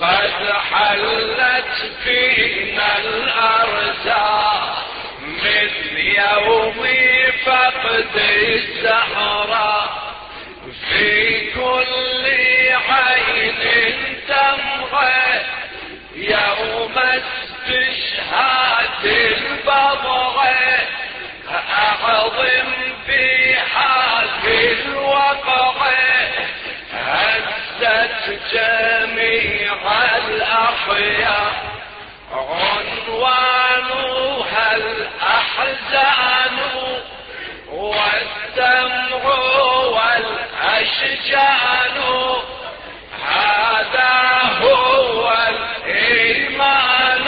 قد حلت فينا الأرزاق من يوم فقد الزهراء في كل عين تمغى يوم استشهاد البضغة. أعظم في الأحياء عنوانها الأحزان والدمع والأشجان. هذا هو الإيمان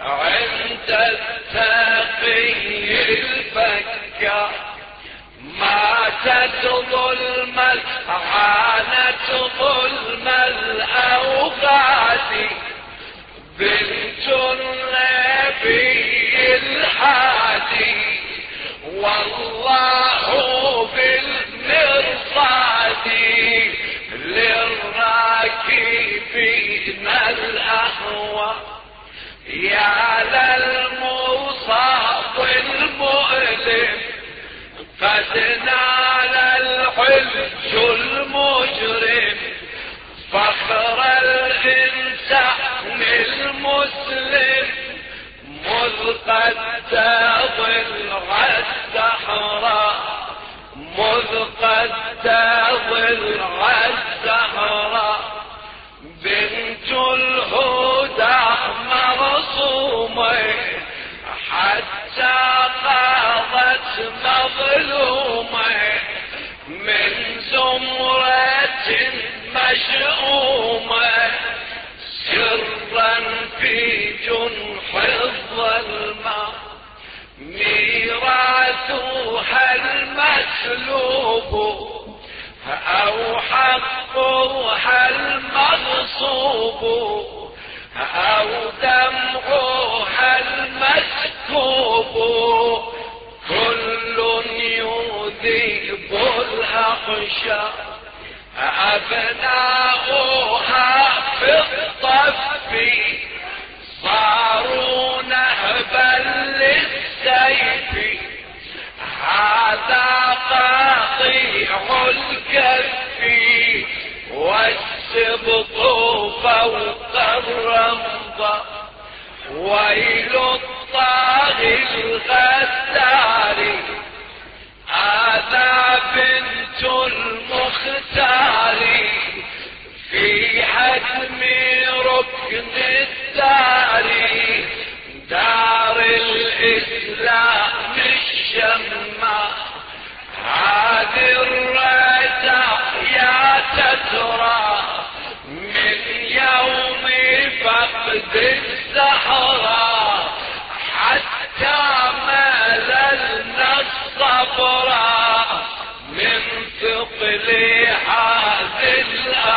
عند التقي الفكار ماتت ظلما عانت ظلم بنت الحادي والله بالمرصاد الأهوى يا المؤلم الحج المجرم فخر الإنسان المسلم مذ قد تضل الدهر مذ تضل الدهر بنت الهدى مرسومه حتى قاضت مظلومه. من زمرة مشؤومة المسلوب أو حقها المغصوب أو دمعها المسكوب كل يذيب الأخشى أبناؤها ويل الطاغي الغدار. هذا بنت المختار. في حجم ركن الدار. دار الإسلام الشمع هذه الرجع يا تترى. من يوم فقد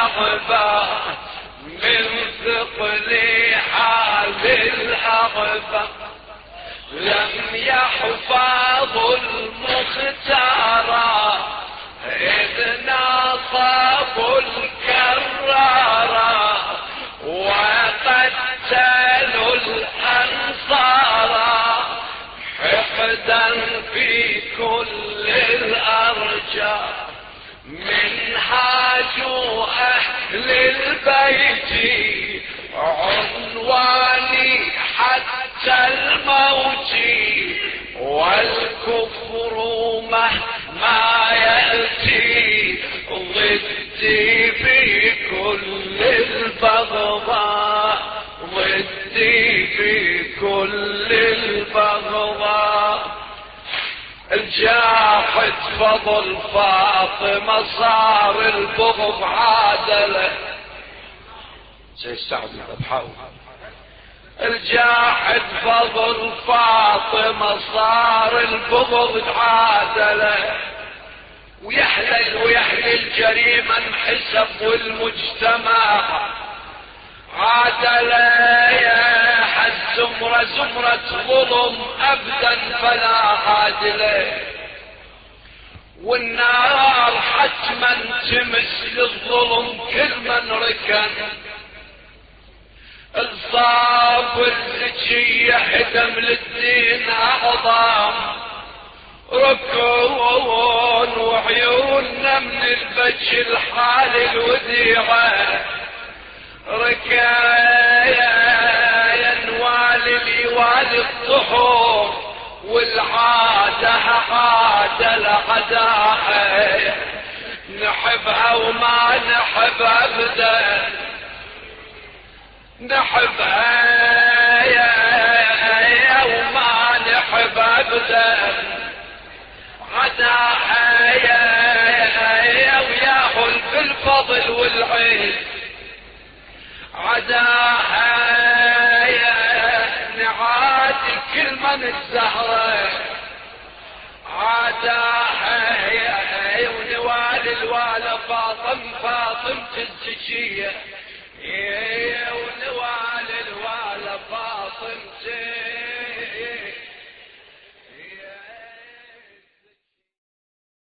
الأغبار من ثقل هذه الأغبار لم يحفظ المختار إذ نصبوا الكرار وقتلوا الأنصار حقدا في كل الأرجاء منهاج أهل البيت عنواني حتى الموت والكفر الجاحد فضل فاطمة صار البغض عادلة. زي سعد الضبحاوي الجاحد فضل فاطمة صار البغض عادلة. ويحلل ويحلل الجريمة انحسب والمجتمع. عادلة حد زمرة ظلم ابدا فلا عادله والنار حتما تمس للظلم كل من ركن. الصابر زكية حدم للدين أعظم. ركون وعيوننا من البج الحال الوديعة. ينوال الإيوال الطحور والعادة عادة العداء نحبها وما نحب أبدا. نحبها يا وما نحب أبدا. عداها يا وياهل بالفضل والعز عداها السهرة عاداها هي ونوال الوالة فاطم فاطم تزكية